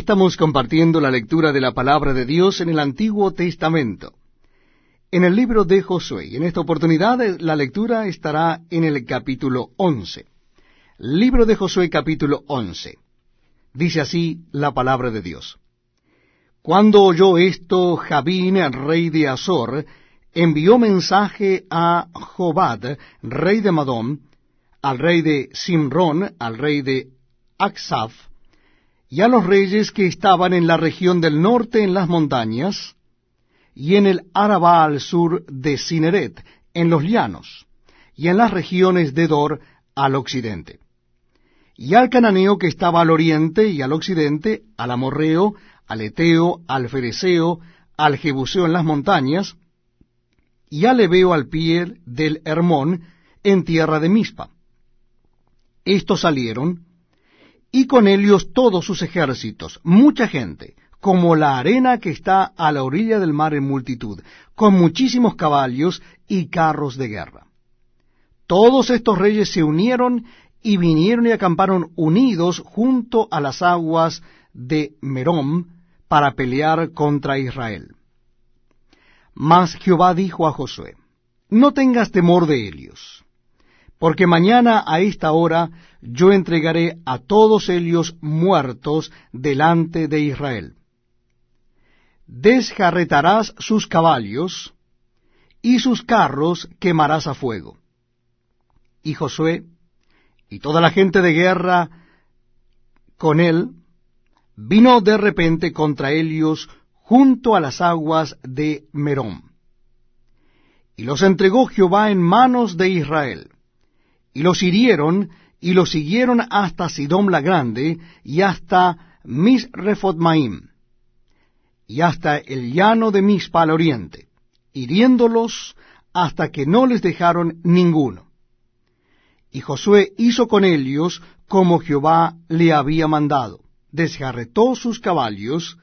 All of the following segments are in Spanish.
Estamos compartiendo la lectura de la palabra de Dios en el Antiguo Testamento, en el libro de Josué. Y en esta oportunidad la lectura estará en el capítulo 11. Libro de Josué capítulo 11. Dice así la palabra de Dios. Cuando oyó esto, Jabín, rey de Azor, envió mensaje a Jobad, rey de Madom, al rey de Simrón, al rey de Aksaf, y a los reyes que estaban en la región del norte en las montañas, y en el Arabá al sur de Cineret, en los llanos, y en las regiones de Dor al occidente, y al cananeo que estaba al oriente y al occidente, al amorreo, al eteo, al fereceo, al jebuseo en las montañas, y al ebeo al pie del Hermón, en tierra de Mispa. Estos salieron, y con ellos todos sus ejércitos, mucha gente, como la arena que está a la orilla del mar en multitud, con muchísimos caballos y carros de guerra. Todos estos reyes se unieron y vinieron y acamparon unidos junto a las aguas de Merom para pelear contra Israel. Mas Jehová dijo a Josué, No tengas temor de ellos porque mañana a esta hora yo entregaré a todos ellos muertos delante de Israel. Desjarretarás sus caballos, y sus carros quemarás a fuego. Y Josué y toda la gente de guerra con él vino de repente contra ellos junto a las aguas de Merón. Y los entregó Jehová en manos de Israel y los hirieron y los siguieron hasta Sidom la Grande y hasta Misrefotmaim y hasta el llano de Mispa al oriente, hiriéndolos hasta que no les dejaron ninguno. Y Josué hizo con ellos como Jehová le había mandado, desgarretó sus caballos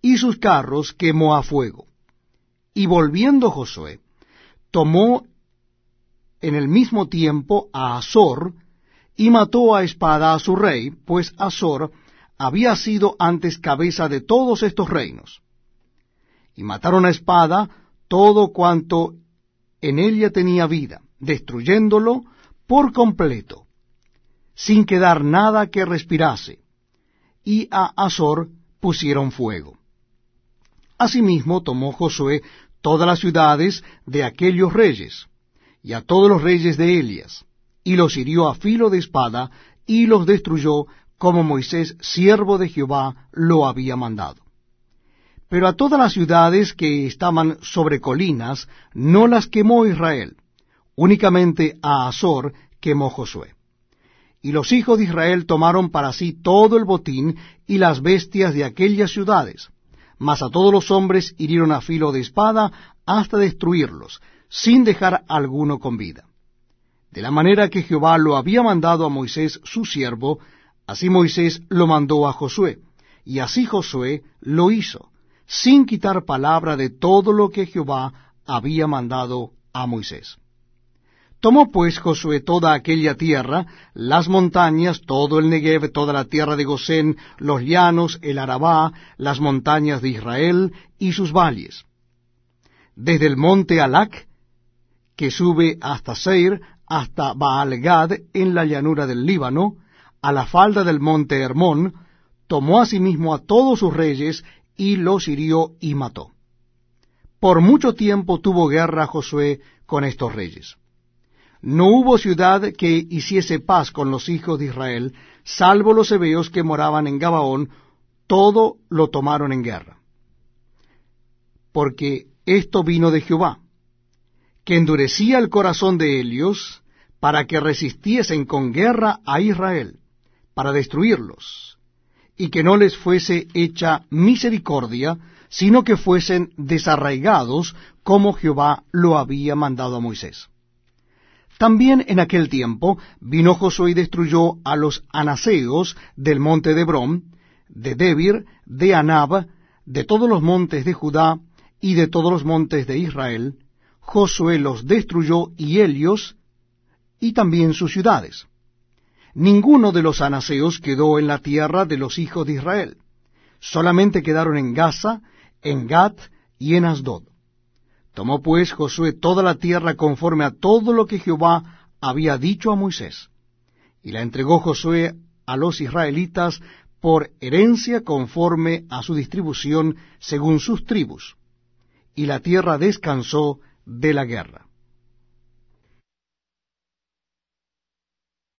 y sus carros quemó a fuego. Y volviendo Josué, tomó en el mismo tiempo a Azor, y mató a espada a su rey, pues Azor había sido antes cabeza de todos estos reinos. Y mataron a espada todo cuanto en ella tenía vida, destruyéndolo por completo, sin quedar nada que respirase, y a Azor pusieron fuego. Asimismo tomó Josué todas las ciudades de aquellos reyes, y a todos los reyes de Elias, y los hirió a filo de espada, y los destruyó, como Moisés, siervo de Jehová, lo había mandado. Pero a todas las ciudades que estaban sobre colinas, no las quemó Israel, únicamente a Azor quemó Josué. Y los hijos de Israel tomaron para sí todo el botín y las bestias de aquellas ciudades, mas a todos los hombres hirieron a filo de espada hasta destruirlos, sin dejar alguno con vida. De la manera que Jehová lo había mandado a Moisés su siervo, así Moisés lo mandó a Josué, y así Josué lo hizo, sin quitar palabra de todo lo que Jehová había mandado a Moisés. Tomó pues Josué toda aquella tierra, las montañas, todo el Negev, toda la tierra de Gosén, los llanos, el Arabá, las montañas de Israel y sus valles. Desde el monte Alac que sube hasta Seir, hasta Baalgad, en la llanura del Líbano, a la falda del monte Hermón, tomó asimismo a todos sus reyes, y los hirió y mató. Por mucho tiempo tuvo guerra Josué con estos reyes. No hubo ciudad que hiciese paz con los hijos de Israel, salvo los hebeos que moraban en Gabaón, todo lo tomaron en guerra. Porque esto vino de Jehová, que endurecía el corazón de ellos para que resistiesen con guerra a Israel, para destruirlos, y que no les fuese hecha misericordia, sino que fuesen desarraigados como Jehová lo había mandado a Moisés. También en aquel tiempo vino Josué y destruyó a los anaseos del monte de Hebrón, de Debir, de Anab, de todos los montes de Judá y de todos los montes de Israel, Josué los destruyó y Helios, y también sus ciudades. Ninguno de los anaseos quedó en la tierra de los hijos de Israel. solamente quedaron en Gaza, en Gat y en Asdod. Tomó pues Josué toda la tierra conforme a todo lo que Jehová había dicho a Moisés, y la entregó Josué a los israelitas por herencia conforme a su distribución según sus tribus, y la tierra descansó de la guerra.